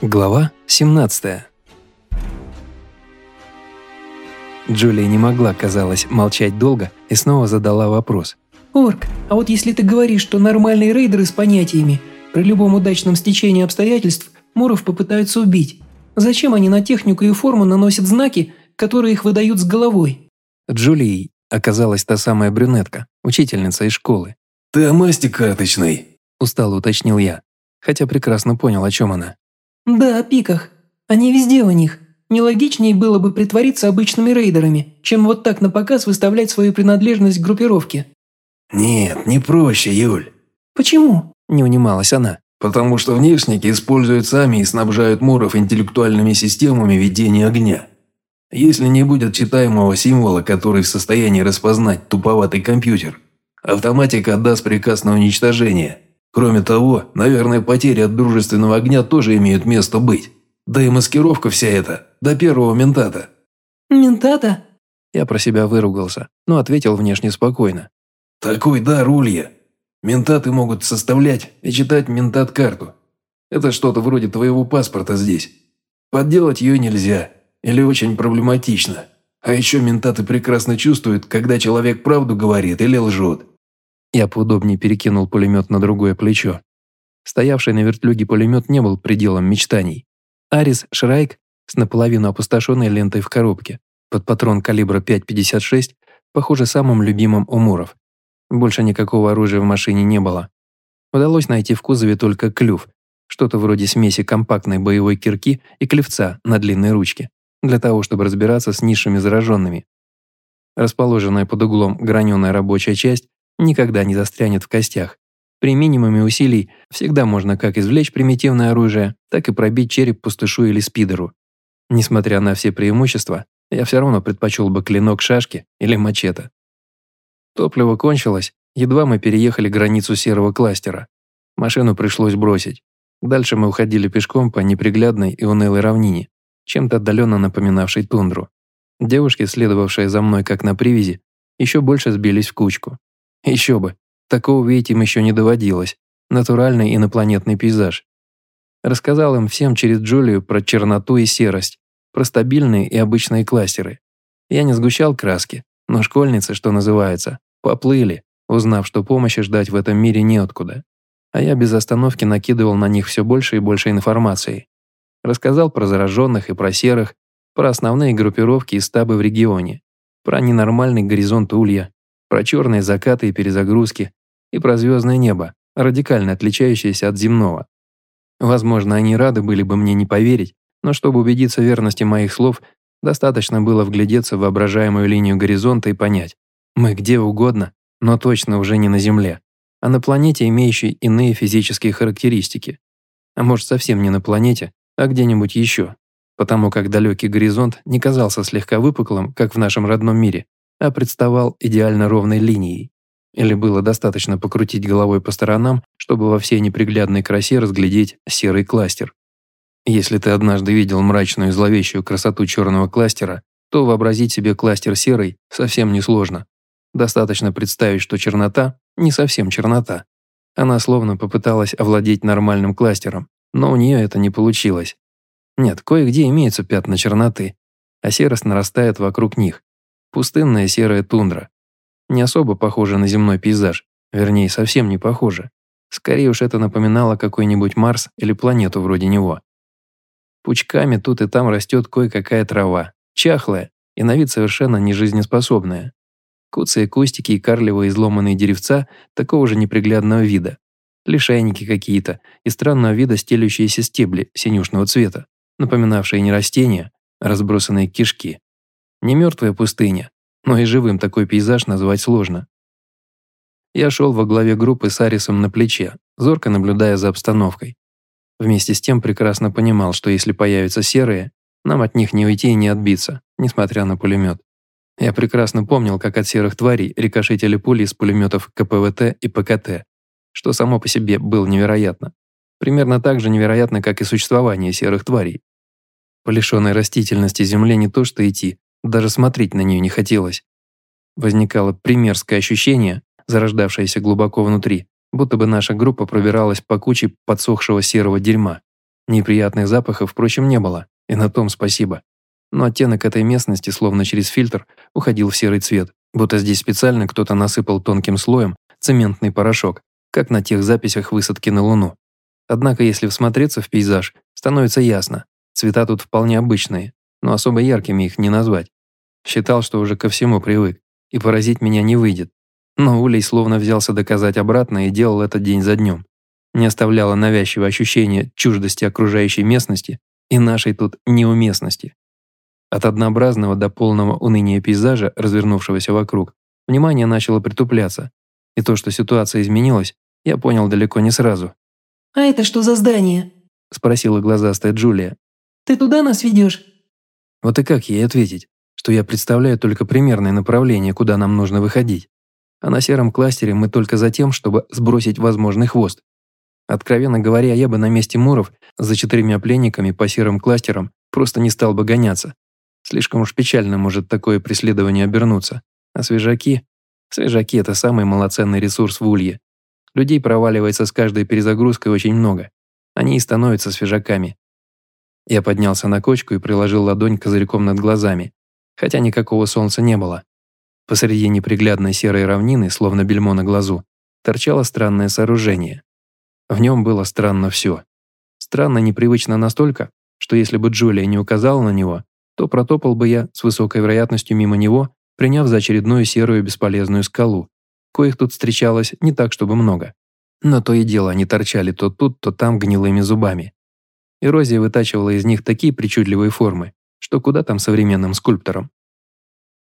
Глава 17 Джулия не могла, казалось, молчать долго и снова задала вопрос. «Орк, а вот если ты говоришь, что нормальные рейдеры с понятиями, при любом удачном стечении обстоятельств Муров попытаются убить, зачем они на технику и форму наносят знаки, которые их выдают с головой?» Джулией оказалась та самая брюнетка, учительница из школы. «Ты о масти карточной?» – устало уточнил я, хотя прекрасно понял, о чем она. «Да, о пиках. Они везде у них. Нелогичнее было бы притвориться обычными рейдерами, чем вот так на показ выставлять свою принадлежность к группировке». «Нет, не проще, Юль». «Почему?» – не унималась она. «Потому что внешники используют сами и снабжают муров интеллектуальными системами ведения огня. Если не будет читаемого символа, который в состоянии распознать туповатый компьютер, автоматика отдаст приказ на уничтожение». Кроме того, наверное, потери от дружественного огня тоже имеют место быть. Да и маскировка вся эта, до первого ментата». «Ментата?» Я про себя выругался, но ответил внешне спокойно. «Такой дар, Улья. Ментаты могут составлять и читать ментат-карту. Это что-то вроде твоего паспорта здесь. Подделать ее нельзя, или очень проблематично. А еще ментаты прекрасно чувствуют, когда человек правду говорит или лжет. Я поудобнее перекинул пулемет на другое плечо. Стоявший на вертлюге пулемет не был пределом мечтаний. Арис Шрайк с наполовину опустошенной лентой в коробке, под патрон калибра 5,56, похоже, самым любимым у Муров. Больше никакого оружия в машине не было. Удалось найти в кузове только клюв, что-то вроде смеси компактной боевой кирки и клевца на длинной ручке, для того, чтобы разбираться с низшими зараженными. Расположенная под углом граненая рабочая часть никогда не застрянет в костях. При минимуме усилий всегда можно как извлечь примитивное оружие, так и пробить череп пустышу или спидеру. Несмотря на все преимущества, я все равно предпочел бы клинок шашки или мачете. Топливо кончилось, едва мы переехали границу серого кластера. Машину пришлось бросить. Дальше мы уходили пешком по неприглядной и унылой равнине, чем-то отдаленно напоминавшей тундру. Девушки, следовавшие за мной как на привязи, еще больше сбились в кучку. Еще бы, такого видеть им еще не доводилось. Натуральный инопланетный пейзаж. Рассказал им всем через Джулию про черноту и серость, про стабильные и обычные кластеры. Я не сгущал краски, но школьницы, что называется, поплыли, узнав, что помощи ждать в этом мире неоткуда. А я без остановки накидывал на них все больше и больше информации. Рассказал про зараженных и про серых, про основные группировки и стабы в регионе, про ненормальный горизонт улья, про черные закаты и перезагрузки, и про звездное небо, радикально отличающееся от земного. Возможно, они рады были бы мне не поверить, но чтобы убедиться в верности моих слов, достаточно было вглядеться в воображаемую линию горизонта и понять, мы где угодно, но точно уже не на Земле, а на планете, имеющей иные физические характеристики. А может, совсем не на планете, а где-нибудь еще, потому как далекий горизонт не казался слегка выпуклым, как в нашем родном мире, а представал идеально ровной линией. Или было достаточно покрутить головой по сторонам, чтобы во всей неприглядной красе разглядеть серый кластер. Если ты однажды видел мрачную и зловещую красоту черного кластера, то вообразить себе кластер серый совсем несложно. Достаточно представить, что чернота не совсем чернота. Она словно попыталась овладеть нормальным кластером, но у нее это не получилось. Нет, кое-где имеются пятна черноты, а серость нарастает вокруг них. Пустынная серая тундра. Не особо похожа на земной пейзаж, вернее, совсем не похожа. Скорее уж это напоминало какой-нибудь Марс или планету вроде него. Пучками тут и там растет кое-какая трава, чахлая и на вид совершенно нежизнеспособная. Куцые кустики и карлевые изломанные деревца такого же неприглядного вида. Лишайники какие-то и странного вида стелющиеся стебли синюшного цвета, напоминавшие не растения, а разбросанные кишки. Не мертвая пустыня, но и живым такой пейзаж назвать сложно. Я шел во главе группы с Арисом на плече, зорко наблюдая за обстановкой. Вместе с тем прекрасно понимал, что если появятся серые, нам от них не уйти и не отбиться, несмотря на пулемет. Я прекрасно помнил, как от серых тварей рикошетили пули из пулеметов КПВТ и ПКТ, что само по себе было невероятно. Примерно так же невероятно, как и существование серых тварей. По лишенной растительности земле не то что идти, даже смотреть на нее не хотелось. Возникало примерское ощущение, зарождавшееся глубоко внутри, будто бы наша группа пробиралась по куче подсохшего серого дерьма. Неприятных запахов, впрочем, не было, и на том спасибо. Но оттенок этой местности, словно через фильтр, уходил в серый цвет, будто здесь специально кто-то насыпал тонким слоем цементный порошок, как на тех записях высадки на Луну. Однако, если всмотреться в пейзаж, становится ясно. Цвета тут вполне обычные, но особо яркими их не назвать. Считал, что уже ко всему привык, и поразить меня не выйдет. Но Улей словно взялся доказать обратно и делал это день за днем. Не оставляло навязчивое ощущение чуждости окружающей местности и нашей тут неуместности. От однообразного до полного уныния пейзажа, развернувшегося вокруг, внимание начало притупляться, и то, что ситуация изменилась, я понял далеко не сразу. «А это что за здание?» – спросила глазастая Джулия. «Ты туда нас ведешь?» Вот и как ей ответить, что я представляю только примерное направление, куда нам нужно выходить. А на сером кластере мы только за тем, чтобы сбросить возможный хвост. Откровенно говоря, я бы на месте Муров за четырьмя пленниками по серым кластерам просто не стал бы гоняться. Слишком уж печально может такое преследование обернуться. А свежаки? Свежаки – это самый малоценный ресурс в Улье. Людей проваливается с каждой перезагрузкой очень много. Они и становятся свежаками. Я поднялся на кочку и приложил ладонь козырьком над глазами, хотя никакого солнца не было. Посреди неприглядной серой равнины, словно бельмо на глазу, торчало странное сооружение. В нем было странно все. Странно непривычно настолько, что если бы Джулия не указала на него, то протопал бы я с высокой вероятностью мимо него, приняв за очередную серую бесполезную скалу, коих тут встречалось не так, чтобы много. Но то и дело они торчали то тут, то там гнилыми зубами. Эрозия вытачивала из них такие причудливые формы, что куда там современным скульпторам.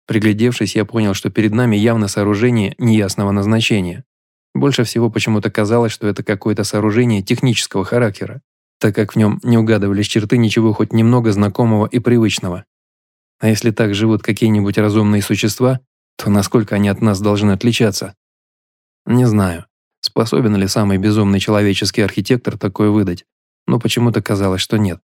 Приглядевшись, я понял, что перед нами явно сооружение неясного назначения. Больше всего почему-то казалось, что это какое-то сооружение технического характера, так как в нем не угадывались черты ничего хоть немного знакомого и привычного. А если так живут какие-нибудь разумные существа, то насколько они от нас должны отличаться? Не знаю, способен ли самый безумный человеческий архитектор такое выдать, но почему-то казалось, что нет.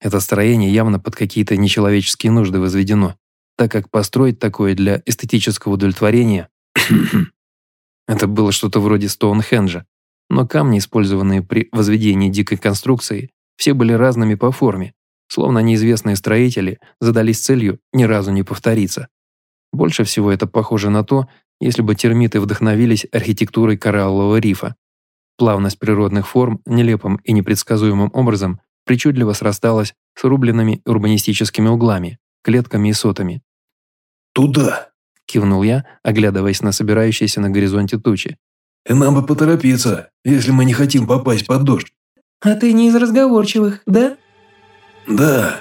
Это строение явно под какие-то нечеловеческие нужды возведено, так как построить такое для эстетического удовлетворения это было что-то вроде Стоунхенджа, но камни, использованные при возведении дикой конструкции, все были разными по форме, словно неизвестные строители задались целью ни разу не повториться. Больше всего это похоже на то, если бы термиты вдохновились архитектурой кораллового рифа. Плавность природных форм нелепым и непредсказуемым образом причудливо срасталась с рубленными урбанистическими углами, клетками и сотами. «Туда!» – кивнул я, оглядываясь на собирающиеся на горизонте тучи. «И нам бы поторопиться, если мы не хотим попасть под дождь». «А ты не из разговорчивых, да?» «Да»,